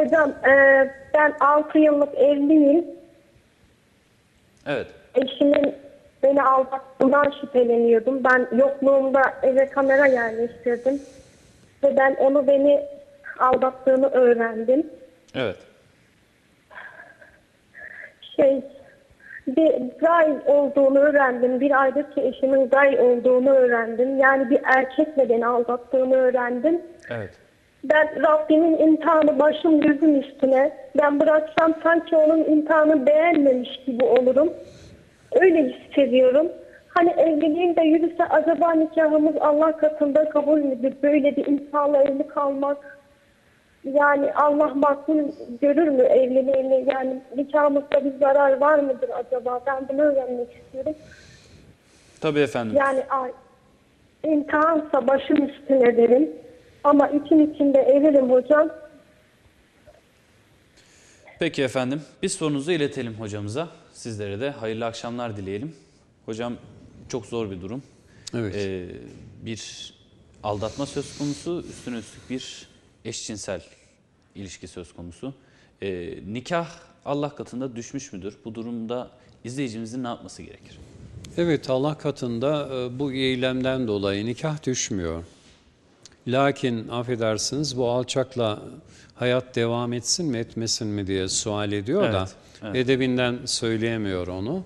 Hocam e, ben 6 yıllık evliyim. Evet. Eşimin beni aldattığından şüpheleniyordum. Ben yokluğumda eve kamera yerleştirdim. Ve ben onu beni aldattığını öğrendim. Evet. Şey, bir gay olduğunu öğrendim. Bir aydır ki eşimin gay olduğunu öğrendim. Yani bir erkekle beni aldattığını öğrendim. Evet. Ben Rabbimin imtihanı başım gözüm üstüne. Ben bıraksam sanki onun imtihanı beğenmemiş gibi olurum. Öyle hissediyorum. Hani evliliğim de yürüse acaba nikahımız Allah katında kabul müdür? Böyle bir insanla evli kalmak. Yani Allah makbul görür mü evliliğimi? Yani nikahımızda bir zarar var mıdır acaba? Ben bunu öğrenmek istiyorum. Tabii efendim. Yani imtihansa başım üstüne derim. Ama için içinde evlirim hocam. Peki efendim. Biz sorunuzu iletelim hocamıza. Sizlere de hayırlı akşamlar dileyelim. Hocam çok zor bir durum. Evet. Ee, bir aldatma söz konusu, üstüne üstlük bir eşcinsel ilişki söz konusu. Ee, nikah Allah katında düşmüş müdür? Bu durumda izleyicimizin ne yapması gerekir? Evet Allah katında e, bu eylemden dolayı nikah düşmüyor. Lakin affedersiniz bu alçakla hayat devam etsin mi etmesin mi diye sual ediyor da Evet, evet. edebinden söyleyemiyor onu.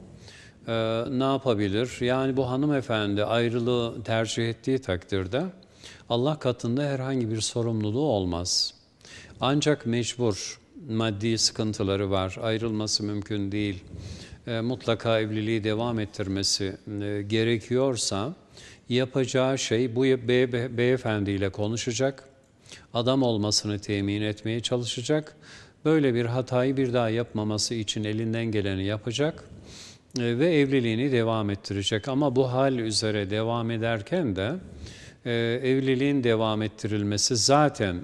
Ee, ne yapabilir? Yani bu hanımefendi ayrılığı tercih ettiği takdirde Allah katında herhangi bir sorumluluğu olmaz. Ancak mecbur maddi sıkıntıları var, ayrılması mümkün değil. E, mutlaka evliliği devam ettirmesi e, gerekiyorsa yapacağı şey bu beye, be- beyefendiyle konuşacak, adam olmasını temin etmeye çalışacak. Böyle bir hatayı bir daha yapmaması için elinden geleni yapacak e, ve evliliğini devam ettirecek. Ama bu hal üzere devam ederken de e, evliliğin devam ettirilmesi zaten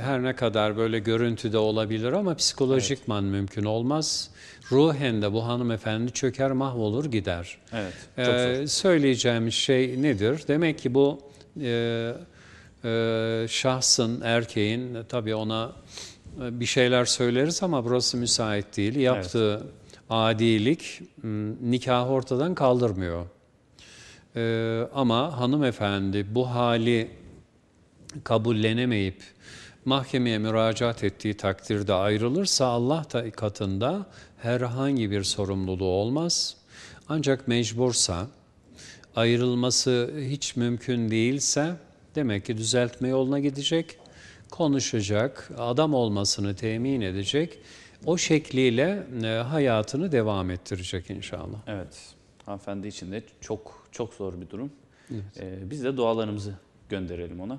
her ne kadar böyle görüntüde olabilir ama psikolojikman mümkün olmaz. Ruhen de bu hanımefendi çöker mahvolur gider. Evet, çok Ee, zor. söyleyeceğim şey nedir? Demek ki bu e, e, şahsın, erkeğin tabii ona e, bir şeyler söyleriz ama burası müsait değil. Yaptığı adilik m, nikahı ortadan kaldırmıyor. Ee, ama hanımefendi bu hali kabullenemeyip mahkemeye müracaat ettiği takdirde ayrılırsa Allah da katında herhangi bir sorumluluğu olmaz. Ancak mecbursa ayrılması hiç mümkün değilse demek ki düzeltme yoluna gidecek, konuşacak, adam olmasını temin edecek. O şekliyle e, hayatını devam ettirecek inşallah. Evet. Hanımefendi için de çok çok zor bir durum. Ee, biz de dualarımızı gönderelim ona.